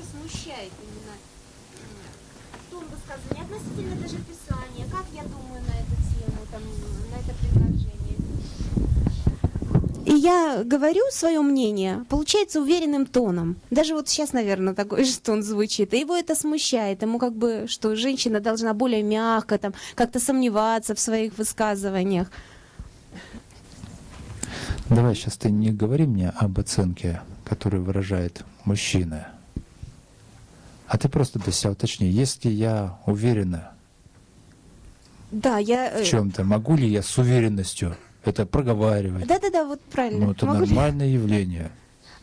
же смущает именно тон высказывания относительно даже писания? Как я думаю на эту тему, там, на это предложение? И я говорю свое мнение, получается уверенным тоном. Даже вот сейчас, наверное, такой же тон звучит. И его это смущает. Ему как бы, что женщина должна более мягко, там, как-то сомневаться в своих высказываниях. Давай сейчас ты не говори мне об оценке, которую выражает мужчина. А ты просто для себя уточни, если я уверена Да, я... э, в чем-то, могу ли я с уверенностью это проговаривать? Да-да-да, вот правильно. Ну, это Могу ли- нормальное явление.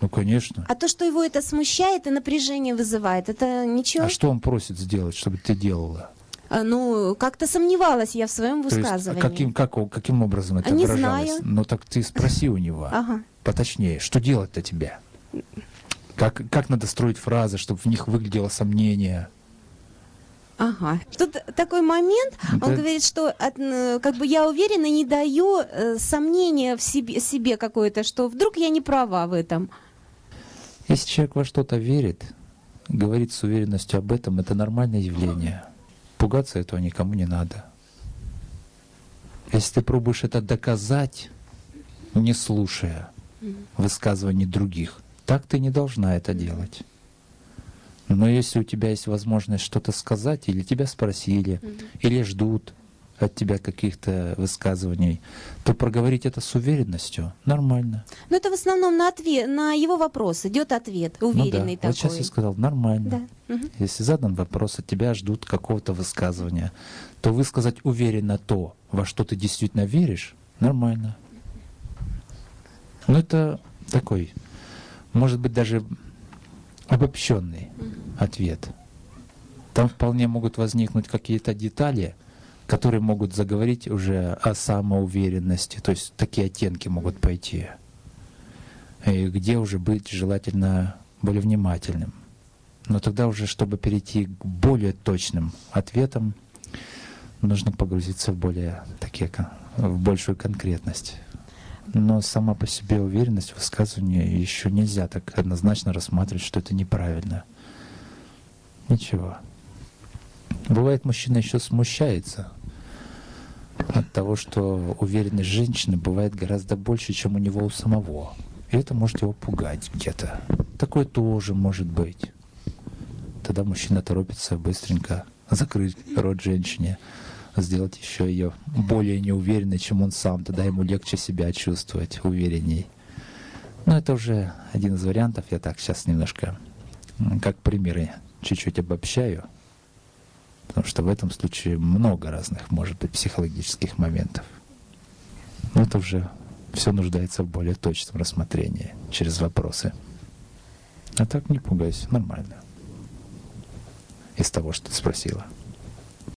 Ну, конечно. А то, что его это смущает и напряжение вызывает, это ничего? А что он просит сделать, чтобы ты делала? А, Ну, как-то сомневалась я в своем То есть, а высказывании. каким, как, каким образом это А не выражалось? знаю. Ну, так ты спроси у него. Ага. Поточнее, что делать-то тебе? Как, как надо строить фразы, чтобы в них выглядело сомнение? Ага. Тут такой момент, он Да. говорит, что от, как бы я уверена, не даю э, сомнения в себе, себе какое-то, что вдруг я не права в этом. Если человек во что-то верит, говорит с уверенностью об этом, это нормальное явление. Пугаться этого никому не надо. Если ты пробуешь это доказать, не слушая высказываний других, так ты не должна это делать. Но если у тебя есть возможность что-то сказать, или тебя спросили, или ждут от тебя каких-то высказываний, то проговорить это с уверенностью нормально. Но это в основном на, ответ, на его вопрос идет ответ, уверенный ну да. такой. Вот сейчас я сказал, нормально. Да. Мгм. Если задан вопрос, от тебя ждут какого-то высказывания, то высказать уверенно то, во что ты действительно веришь, нормально. Но это такой, может быть, даже обобщенный ответ. Там вполне могут возникнуть какие-то детали, которые могут заговорить уже о самоуверенности, то есть такие оттенки могут пойти, и где уже быть желательно более внимательным. Но тогда уже, чтобы перейти к более точным ответам, нужно погрузиться в более такие, в большую конкретность. Но сама по себе уверенность в высказывании еще нельзя так однозначно рассматривать, что это неправильно. Ничего. Бывает, мужчина еще смущается от того, что уверенность женщины бывает гораздо больше, чем у него у самого. И это может его пугать где-то. Такое тоже может быть. Тогда мужчина торопится быстренько закрыть рот женщине, сделать еще ее более неуверенной, чем он сам. Тогда ему легче себя чувствовать уверенней. Но это уже один из вариантов. Я так сейчас немножко, как примеры, чуть-чуть обобщаю. Потому что в этом случае много разных, может быть, психологических моментов. Но это уже все нуждается в более точном рассмотрении через вопросы. А так не пугайся, нормально. Из того, что ты спросила.